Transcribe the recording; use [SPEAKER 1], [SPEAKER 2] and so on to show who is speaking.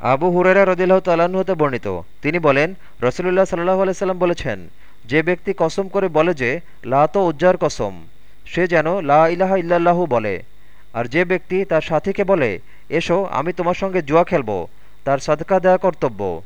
[SPEAKER 1] আবু হুরেরা রদিল্লাহ তাল্লাহ্ন হতে বর্ণিত। তিনি বলেন, রসুলুল্লাহ সাল্লাহ আলাইসাল্লাম বলেছেন, যে ব্যক্তি কসম করে বলে যে, লা তো উজ্জার কসম, সে যেন লা ইলাহা ইল্লাল্লাহু বলে। আর যে ব্যক্তি তার সাথীকে বলে, এসো, আমি তোমার সঙ্গে জুয়া খেলব, তার সদকা দেয়া কর্তব্য।